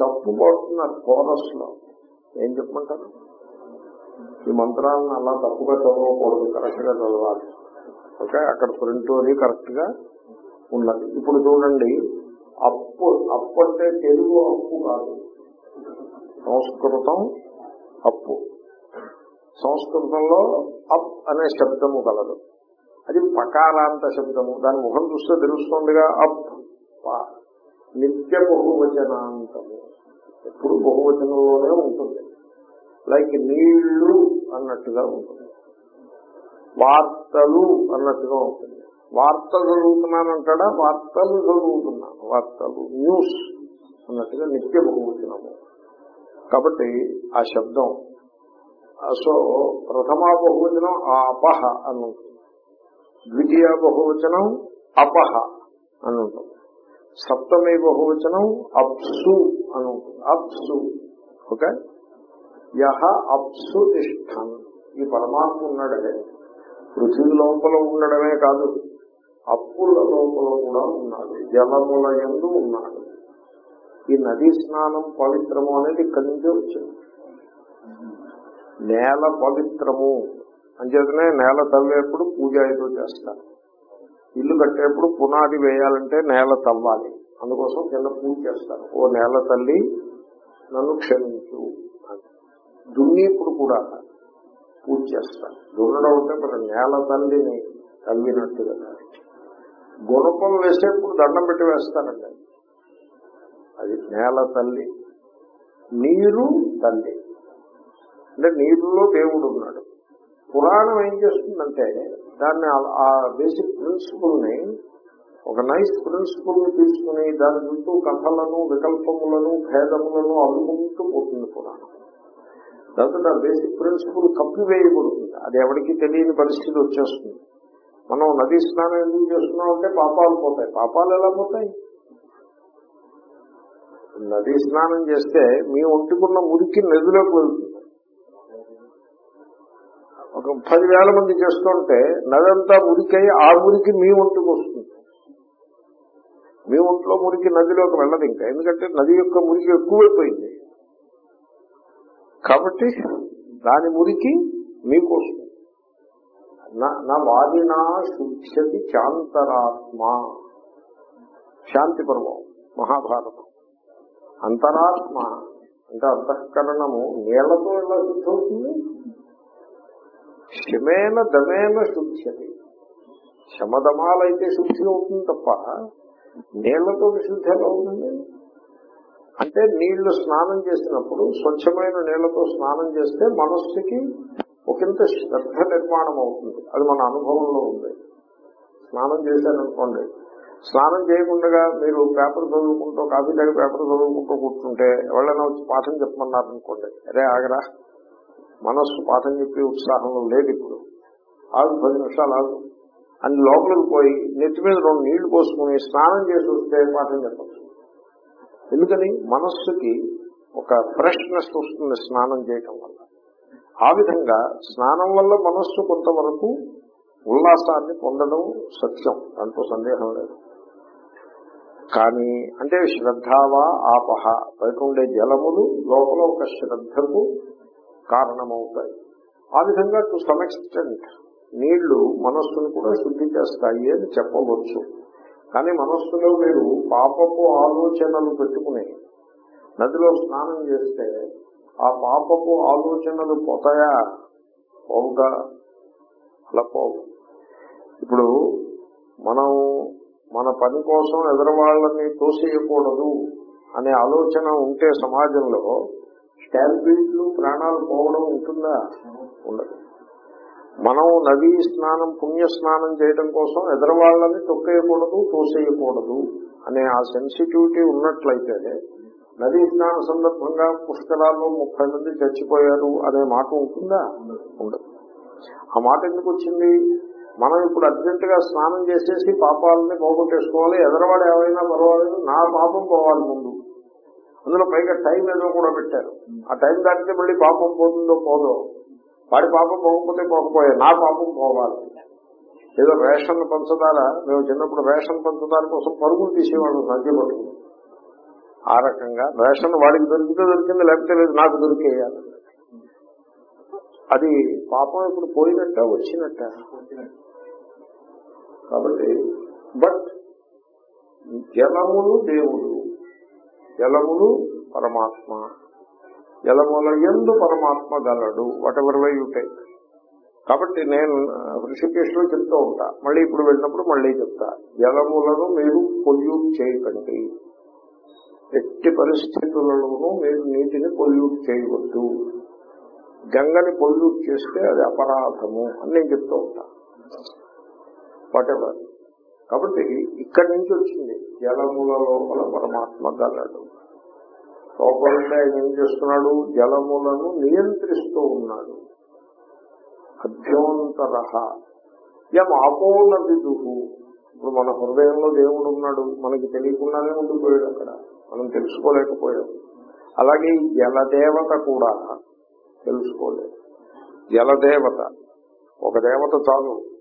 తప్పు పడుతున్నారు కోరస్లో ఏం చెప్పమంటారు? ఈ మంత్రాలను అలా తప్పుగా చదవకూడదు కరెక్ట్గా చదవాలి. ఓకే అక్కడ ప్రింట్ అది కరెక్ట్గా ఉన్నది ఇప్పుడు చూడండి అప్పు అప్పు అంటే తెలుగు అప్పు కాదు. సంస్కృతం అప్పు. సంస్కృతంలో అప్ అనే శబ్దము కలదు. అది పకారాంత శబ్దము. దాని ముఖం చూస్తే తెలుస్తుందిగా అప్ నిత్య బహువచనాంతము. ఎప్పుడు బహువచనంలోనే ఉంటుంది. లైక్ నీళ్ళు అన్నట్టుగా ఉంటుంది. వార్తలు అన్నట్టుగా ఉంటుంది. వార్తలు చదువుతున్నానంటాడా? వార్తలు చదువుతున్నాను వార్తలు న్యూస్ అన్నట్టుగా నిత్య బహువచనము. కాబట్టి ఆ శబ్దం. ఆ సో ప్రథమ బహువచనం ఆపహ అని ఉంటుంది. ద్వితీయ బహువచనం అపహ అని ఉంటుంది. సప్తమే బహువచనం అప్సు అని ఉంటుంది. అప్సు. ఓకే? యహ అప్సు తిష్టం. ఈ పరమాత్మ ఉన్నాడే పృథివీ లోపల ఉండడమే కాదు అప్పుల లోపల కూడా ఉన్నాడు. జలముల ఎందు ఉన్నాడు. ఈ నదీ స్నానం పవిత్రము అనేది ఇక్కడి నుంచే వచ్చింది. నేల పవిత్రము. అంచేతనే నేల తవ్వేప్పుడు పూజ ఏదో చేస్తారు. ఇల్లు కట్టేప్పుడు పునాది వేయాలంటే నేల తవ్వాలి. అందుకోసం కింద పూజ చేస్తారు. ఓ నేల తల్లి నన్ను క్షమించు దున్నిప్పుడు కూడా పూజ చేస్తారు. దున్నడం అంటే మన నేల తల్లిని తవ్వినట్టుగా గుణపం వేసేప్పుడు దండం పెట్టి వేస్తారండి. అది నేల తల్లి నీరు తల్లి. అంటే నీరులో దేవుడు ఉన్నాడు. పురాణం ఏం చేస్తుందంటే దాన్ని ఆ- బేసిక్ ప్రిన్సిపుల్ని ఒక నైస్ ప్రిన్సిపుల్ని తీసుకుని దాని చుట్టూ కథలను వికల్పములను భేదములను అల్లుకుంటూ పోతుంది పురాణం. దాంతో ఆ బేసిక్ ప్రిన్సిపుల్ కప్పివేయబడుతుంది అది ఎవరికి తెలియని పరిస్థితి వచ్చేస్తుంది. మనం నదీ స్నానం ఎందుకు చేస్తున్నాం అంటే పాపాలు పోతాయి. పాపాలు ఎలా పోతాయి? నదీ స్నానం చేస్తే మీ ఒంటికున్న మురికి నదిలోకి వెళ్తుంది. ఒక పదివేల మంది చేస్తుంటే నదంతా మురికై ఆ మురికి మీ ఒంటికి వస్తుంది. మీ ఒంట్లో మురికి నదిలోకి వెళ్ళదు ఇంకా. ఎందుకంటే నది యొక్క మురికి ఎక్కువైపోయింది. కాబట్టి దాని మురికి మీకు వస్తుంది. నా- నా వాదినా శుద్ధ్యతి చాంతరాత్మ శాంతి పర్వం మహాభారతం. అంతరాత్మ అంటే అంతఃకరణము నీళ్ళతో ఎలా శుద్ధి అవుతుంది శమేన దమేన శుద్ధ్యతి. శమదమాలైతే శుద్ధి అవుతుంది తప్ప నీళ్ళతో శుద్ధి ఎలా అవుతుంది అంటే నీళ్ళు స్నానం చేసినప్పుడు స్వచ్ఛమైన నీళ్ళతో స్నానం చేస్తే మనస్సుకి ఒకంత శ్రద్ధ నిర్మాణం అవుతుంది. అది మన అనుభవంలో ఉంది. స్నానం చేశారనుకోండి. స్నానం చేయకుండా మీరు పేపర్ చదువుకుంటూ కాఫీ తాగి పేపర్ చదువుకుంటూ కూర్చుంటే ఎవరైనా వచ్చి పాఠం చెప్పమన్నారనుకోండి అరే ఆగరా మనస్సు పాఠం చెప్పే ఉత్సాహంలో లేదు ఇప్పుడు. ఆగు పది నిమిషాలు ఆగు. అని లోపలికి పోయి నెత్తి మీద రెండు నీళ్ళు పోసుకుని స్నానం చేసి వస్తే పాఠం చెప్పచ్చు. ఎందుకని? మనస్సుకి ఒక ఫ్రెష్నెస్ వస్తుంది స్నానం చేయటం వల్ల. ఆ విధంగా స్నానం వల్ల మనస్సు కొంతవరకు ఉల్లాసాన్ని పొందడం సత్యం. దాంట్లో సందేహం లేదు. కానీ అంటే శ్రద్ధావా ఆపహ. బయట ఉండే జలములు లోపల ఒక శ్రద్ధకు కారణమవుతాయి. ఆ విధంగా టు సమ్ ఎక్స్టెంట్ నీళ్ళు మనస్సును కూడా శుద్ధి చేస్తాయి అని చెప్పవచ్చు. కానీ మనస్సులో మీరు పాపపు ఆలోచనలు పెట్టుకుని నదిలో స్నానం చేస్తే ఆ పాపపు ఆలోచనలు పోతాయా? పోవుగా. అలా పోవు. ఇప్పుడు మనం మన పని కోసం ఎదరవాళ్ళని తోసేయకూడదు అనే ఆలోచన ఉంటే సమాజంలో స్టాంపీడ్లు ప్రాణాలు పోవడం ఉంటుందా? ఉండదు. మనం నదీ స్నానం పుణ్య స్నానం చేయడం కోసం ఎదరవాళ్ళని తొక్కేయకూడదు తోసేయకూడదు అనే ఆ సెన్సిటివిటీ ఉన్నట్లయితే నదీ స్నాన సందర్భంగా పుష్కరాల్లో ముప్పై మంది చచ్చిపోయారు అనే మాట ఉంటుందా? ఉండదు. ఆ మాట ఎందుకు వచ్చింది? మనం ఇప్పుడు అర్జెంట్గా స్నానం చేసేసి పాపాలని పోగొట్టేసుకోవాలి ఎదరవాడు ఏమైనా పర్వాలేదు నా పాపం పోవాలి ముందు. అందులో పైగా టైం ఏదో కూడా పెట్టారు. ఆ టైం దాటితే మళ్ళీ పాపం పోతుందో పోదో? వాడి పాపం పోకపోతే పోకపోయే నా పాపం పోవాలి. ఏదో రేషన్ పంచదార మేము చిన్నప్పుడు రేషన్ పంచదార కోసం పరుగులు తీసేవాళ్ళం సంఖ్య పట్టుకుని ఆ రకంగా రేషన్ వాడికి దొరికితే దొరికింది లేకపోతే లేదు నాకు దొరికేయాలి అది పాపం ఇప్పుడు పోయినట్ట వచ్చినట్ట? కాబట్టి బట్ జనములు దేవుడు. జలములు పరమాత్మ. జలముల ఎందు పరమాత్మ గలడు. Whatever why you take కాబట్టి నేను ఋషికేశ్లో చెప్తూ ఉంటా. మళ్ళీ ఇప్పుడు వెళ్ళినప్పుడు మళ్ళీ చెప్తా. జలములను మీరు పొల్యూట్ చేయకండి. ఎట్టి పరిస్థితులలోనూ మీరు నీటిని పొల్యూట్ చేయవద్దు. గంగని పొల్యూట్ చేస్తే అది అపరాధము అని నేను చెప్తూ ఉంటా. వాట్ ఎవర్ కాబట్టి ఇక్కడి నుంచి వచ్చింది. జలముల లోపల పరమాత్మ గలడు. లోపలంటే ఆయన ఏం చేస్తున్నాడు? జలములను నియంత్రిస్తూ ఉన్నాడు. అభ్యోంతర యం ఆపోన విదుహు ఇప్పుడు మన హృదయంలో దేవుడు ఉన్నాడు. మనకి తెలియకుండానే ఉండిపోయాడు అక్కడ. మనం తెలుసుకోలేకపోయాం. అలాగే ఈ జలదేవత కూడా తెలుసుకోలేదు. జలదేవత. ఒక దేవత చాలు.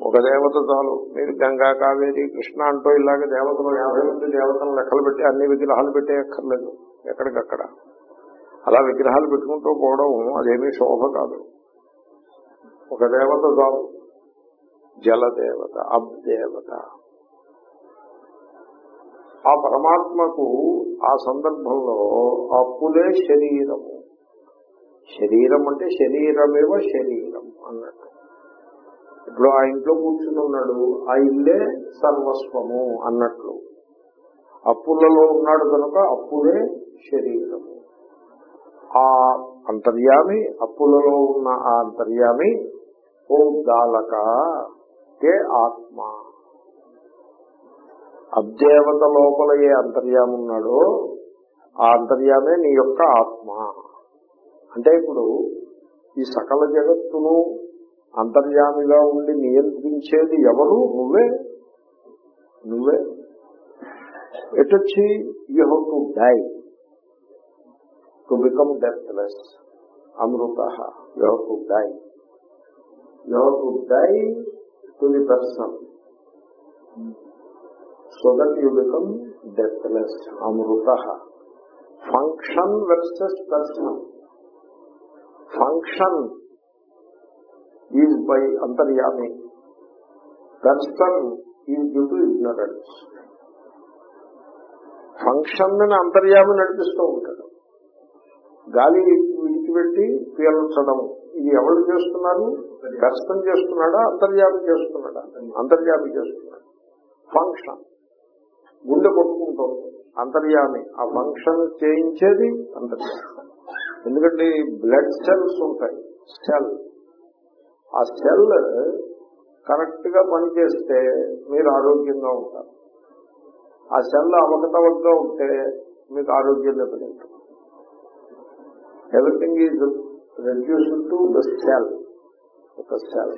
ఒక దేవత చాలు. మీరు గంగా కావేరి కృష్ణ అంటూ ఇలాగ దేవతలు యాభై మంది దేవతలు లెక్కలు పెట్టి అన్ని విగ్రహాలు పెట్టేయక్కర్లేదు ఎక్కడికక్కడ. అలా విగ్రహాలు పెట్టుకుంటూ పోవడం అదేమీ శోభ కాదు. ఒక దేవత చాలు. జలదేవత అబ్దేవత. ఆ పరమాత్మకు ఆ సందర్భంలో అప్పులే శరీరము. శరీరం అంటే శరీరమేవ శరీరం అన్నట్టు. ఇప్పుడు ఆ ఇంట్లో కూర్చుని ఉన్నాడు ఆ ఇల్లే సర్వస్వము అన్నట్లు. అప్పులలో ఉన్నాడు కనుక అప్పులే శరీరము. ఆ అంతర్యామి అప్పులలో ఉన్న ఆ అంతర్యామి ఓ గాలక తే ఆత్మ. అబ్దేవత లోపల ఏ అంతర్యామి ఉన్నాడో ఆ అంతర్యామే నీ యొక్క ఆత్మ. అంటే ఇప్పుడు ఈ సకల జగత్తును అంతర్యామిగా ఉండి నియంత్రించేది ఎవరు? నువ్వే. నువ్వే. ఎటొచ్చి? You have to die. To become deathless. Amrutha. You have to die. You have to die to the person. So that you become deathless. Amrutha. Function versus person. Function. Is by అంతర్యామి person is due to ignorance ఫంక్షన్ని అంతర్యామి నడిపిస్తూ ఉంటాడు. గాలి విడిచిపెట్టి పీల్చడం ఇది ఎవరు చేస్తున్నారు పర్సన్ చేస్తున్నాడా? అంతర్యామి చేస్తున్నాడా? అంతర్యామి చేస్తున్నాడు. ఫంక్షన్ గుండె కొట్టుకుంటుంది అంతర్యామి. ఆ ఫంక్షన్ చేయించేది అంతర్యామి. ఎందుకంటే బ్లడ్ సెల్స్ ఉంటాయి. సెల్ ఆ సెల్ కరెక్ట్గా పనిచేస్తే మీరు ఆరోగ్యంగా ఉంటారు. ఆ సెల్ అవకతవకగా ఉంటే మీకు ఆరోగ్యం దెబ్బతింటుంది. Everything is reduce to the cell ఒక సెల్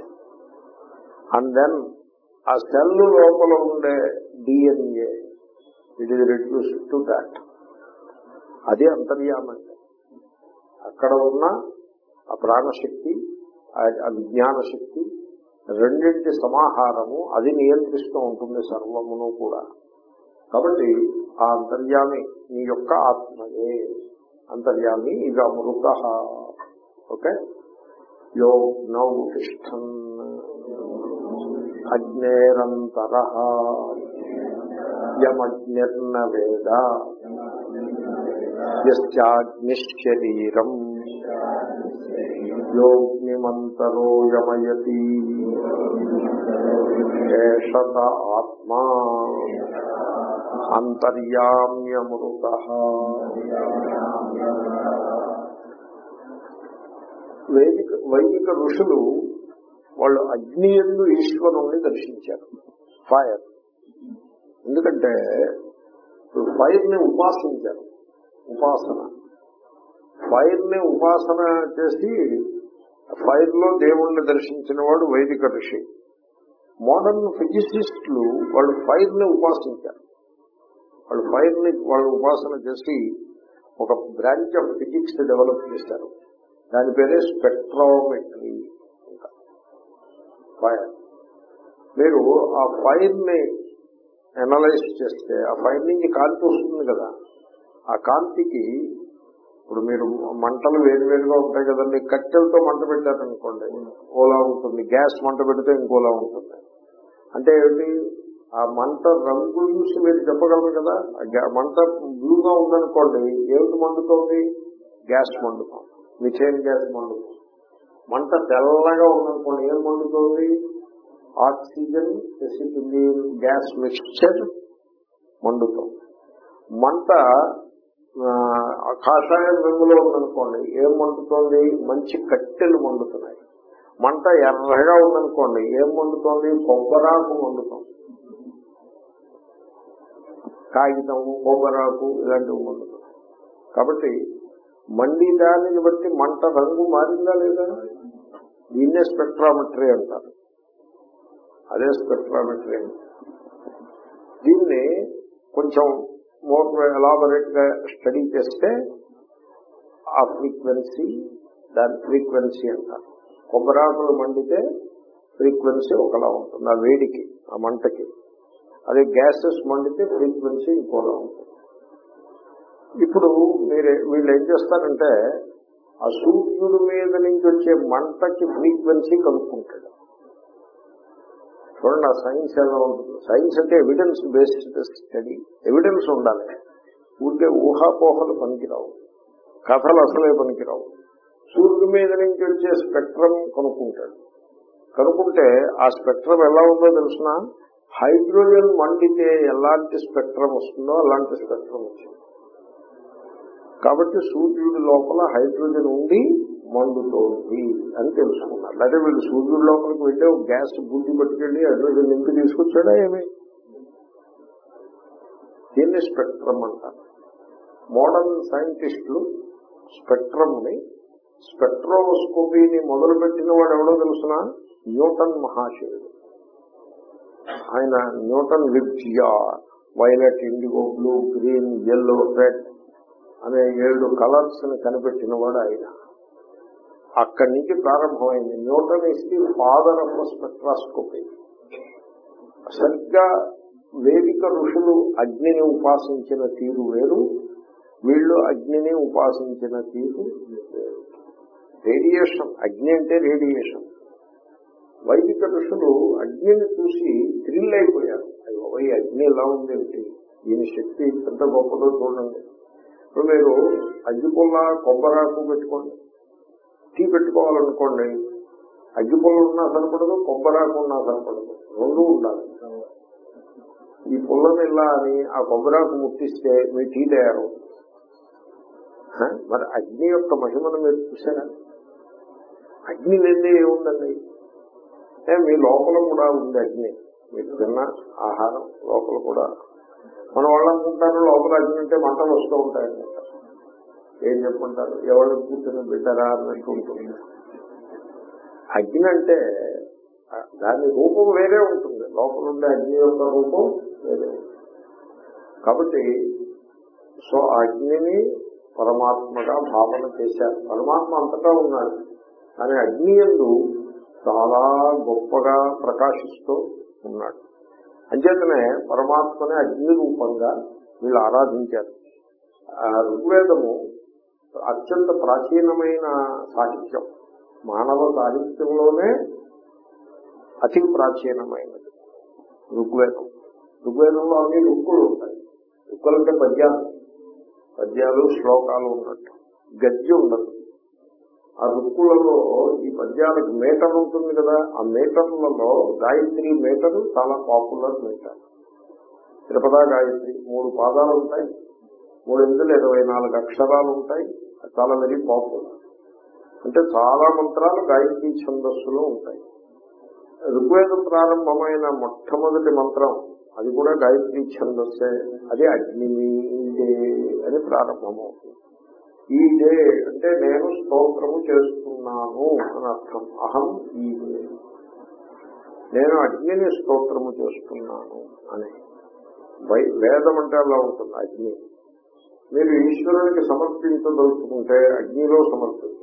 అండ్ దెన్ ఆ సెల్ లోపల ఉండే DNA it is reduce to that అది అంతర్యామంటే అక్కడ ఉన్న ఆ ప్రాణశక్తి ఆ విజ్ఞాన శక్తి రెండింటి సమాహారము అది నియంత్రిస్తూ ఉంటుంది సర్వమును కూడా. కాబట్టి ఆ అంతర్యామి నీ యొక్క ఆత్మయే. అంతర్యామి ఇక మృత ఓకే? యో నౌ తిష్టన్ అగ్నేరంతర. యమగ్నిర్న వేద యస్యాగ్నిశరీరం యోగ్నిమంతరో యమయతి ఏషత ఆత్మా అంతర్యామ్యమృత వేదిక వైదిక ఋషులు వాళ్ళు అగ్ని ఎందు ఈశ్వరుణ్ణి దర్శించారు. ఫైర్ ఎందుకంటే ఫైర్ని ఉపాసించారు. ఉపాసన. ఫైర్ని ఉపాసన చేసి ఫైర్లో దేవుణ్ణి దర్శించిన వాడు వైదిక ఋషి. మోడర్న్ ఫిజిసిస్టులు వాళ్ళు ఫైర్ని ఉపాసించారు. వాళ్ళు ఫైర్ని వాళ్ళు ఉపాసన చేసి ఒక బ్రాంచ్ ఆఫ్ ఫిజిక్స్ డెవలప్ చేశారు. దాని పేరే స్పెక్ట్రోమెట్రీ ఫైర్. మీరు ఆ ఫైర్ని అనలైజ్ చేస్తే ఆ ఫైర్ నుంచి కాంతి వస్తుంది కదా. ఆ కాంతికి ఇప్పుడు మీరు మంటలు వేరువేరుగా ఉంటాయి కదండి కట్టెలతో మంట పెట్టారనుకోండి ఓలా ఉంటుంది గ్యాస్ మంట పెడితే ఇంకోలా ఉంటుంది. అంటే ఏంటి ఆ మంట రంగు చూసి మీరు చెప్పగలరు కదా ఆ గ్యా- మంట బ్లూగా ఉందనుకోండి ఏమిటి మండుతోంది? గ్యాస్ మండుతోంది మిథేన్ గ్యాస్ మండుతుంది మంట తెల్లగా ఉందనుకోండి ఏం మండుతోంది? ఆక్సిజన్ ఎసిటిలిన్ గ్యాస్ మిక్స్చర్ మండుతోంది. మంట కాషాయం రంగులో ఉందనుకోండి ఏం మండుతోంది? మంచి కట్టెలు మండుతున్నాయి. మంట ఎర్రగా ఉందనుకోండి ఏం మండుతోంది? కొబ్బరాకు మండుతోంది. కాగితము కొబ్బరాకు ఇలాంటివి మండుతుంది కాబట్టి మండి దానిని బట్టి మంట రంగు మారిందా లేదా? దీన్నే స్పెక్ట్రామెట్రీ అంటారు. అదే స్పెక్ట్రామెట్రీ. దీన్ని కొంచెం మోర్ ఎలాబొరేట్గా స్టడీ చేస్తే ఆ ఫ్రీక్వెన్సీ దాని ఫ్రీక్వెన్సీ అంటారు కొబ్బరాకులు మండితే ఫ్రీక్వెన్సీ ఒకలా ఉంటుంది ఆ వేడికి ఆ మంటకి. అదే గ్యాసెస్ మండితే ఫ్రీక్వెన్సీ ఇంకోలా ఉంటుంది. ఇప్పుడు మీరు వీళ్ళు ఏం చేస్తారంటే ఆ సూర్యుడి మీద నుంచి వచ్చే మంటకి ఫ్రీక్వెన్సీ కనుక్కుంటాడు. చూడండి ఆ సైన్స్ ఎలా ఉంటుంది. సైన్స్ అంటే ఎవిడెన్స్ బేస్డ్ స్టడీ ఎవిడెన్స్ ఉండాలి. ఊరికే ఊహాపోహలు పనికిరావు. కథలు అసలే పనికిరావు. సూర్యుడి మీద నుంచి వచ్చే స్పెక్ట్రమ్ కనుక్కుంటాడు. కనుక్కుంటే ఆ స్పెక్ట్రమ్ ఎలా ఉందో తెలిసిన? హైడ్రోజన్ మండితే ఎలాంటి స్పెక్ట్రమ్ వస్తుందో అలాంటి స్పెక్ట్రమ్ వచ్చింది. కాబట్టి సూర్యుడి లోపల హైడ్రోజన్ ఉండి మందుతో అని తెలుసుకున్నారు లేదా వీళ్ళు సూర్యుడి లోపలికి వెళ్ళి ఒక గ్యాస్ బుద్ధి పట్టుకెళ్ళి అడ్రస్ నింపి తీసుకొచ్చాడా ఏమి? దీన్ని స్పెక్ట్రమ్ అంటారు. మోడర్న్ సైంటిస్టులు స్పెక్ట్రమ్ని స్పెక్ట్రోస్కోపీని మొదలుపెట్టిన వాడు ఎవడో తెలుసిన? న్యూటన్ మహాశయుడు. ఆయన Newton విబ్జియా violet indigo blue green yellow red అనే ఏడు కలర్స్ని కనిపెట్టిన వాడు ఆయన. అక్కడి నుంచి ప్రారంభమైంది. Newton is the father of spectroscopy. సరిగ్గా వేదిక ఋషులు అగ్నిని ఉపాసించిన తీరు వేరు వీళ్ళు అగ్నిని ఉపాసించిన తీరు వేరు. రేడియేషన్ అగ్ని అంటే రేడియేషన్. వైదిక ఋషులు అగ్నిని చూసి థ్రిల్ అయిపోయారు. అయ్యో ఈ అగ్ని ఎలా ఉంది ఏమిటి దీని శక్తి ఎంత గొప్పదో చూడండి. ఇప్పుడు మీరు అగ్గిపుల్ల కొబ్బరాకు పెట్టుకోండి. టీ పెట్టుకోవాలనుకోండి అగ్గిపుల్ల ఉన్నా సరిపడదు కొబ్బరాకు ఉన్నా సరిపడదు రెండు ఉండాలి. ఈ పుల్లని ఇలా అని ఆ కొబ్బరాకు ముట్టిస్తే మీ టీ తయారు మరి అగ్ని యొక్క మహిమను మీరు చూసారా అగ్ని లేదే ఏముందండి? మీ లోపల కూడా ఉంది అగ్ని. మీరు తిన్న ఆహారం లోపల కూడా. మన వాళ్ళు అనుకుంటారు లోపల అగ్ని అంటే మంటలు వస్తూ ఉంటాయన్నమాట ఏం చెప్పుకుంటారు? ఎవరు కూర్చొని పెట్టారా అన్నట్టు ఉంటుంది. అగ్ని అంటే దాని రూపం వేరే ఉంటుంది. లోపల ఉండే అగ్ని యొక్క రూపం వేరే కాబట్టి సో ఆ అగ్నిని పరమాత్మగా భావన చేశారు. పరమాత్మ అంతటా ఉన్నాడు. కానీ అగ్ని ఎందు చాలా గొప్పగా ప్రకాశిస్తూ ఉన్నాడు. అంచేతనే పరమాత్మని అగ్ని రూపంగా వీళ్ళు ఆరాధించారు. ఆ ఋగ్వేదము అత్యంత ప్రాచీనమైన సాహిత్యం. మానవ సాహిత్యంలోనే అతి ప్రాచీనమైనది. ఋగ్వేదం. ఋగ్వేదంలో అన్ని రుక్కులు ఉంటాయి. రుక్కులంటే పద్యాలు. పద్యాలు శ్లోకాలు ఉన్నట్టు. గద్య ఉండదు. ఆ రుక్కులలో ఈ పద్యాలకు మీటర్ ఉంటుంది కదా. ఆ మీటర్లలో గాయత్రి మేటర్ చాలా పాపులర్ మీటర్. త్రిపదా గాయత్రి మూడు పాదాలు ఉంటాయి. మూడు ఎనిమిది ఇరవై నాలుగు అక్షరాలు ఉంటాయి. చాలా వెరీ పాపులర్. అంటే చాలా మంత్రాలు గాయత్రి ఛందస్సులో ఉంటాయి. ఋగ్వేదం ప్రారంభమైన మొట్టమొదటి మంత్రం అది కూడా గాయత్రి ఛందస్సే అది అగ్నిమీడే అని ప్రారంభమవుతుంది. ఈ డే అంటే నేను స్తోత్రము చేస్తున్నాను అని అర్థం. అహం ఈ డే. నేను అగ్నిని స్తోత్రము చేస్తున్నాను అని. వై- వేదం అంటే అలా ఉంటుంది అగ్ని. మీరు ఈశ్వరునికి సమర్పించదలుచుకుంటే అగ్నిలో సమర్పించండి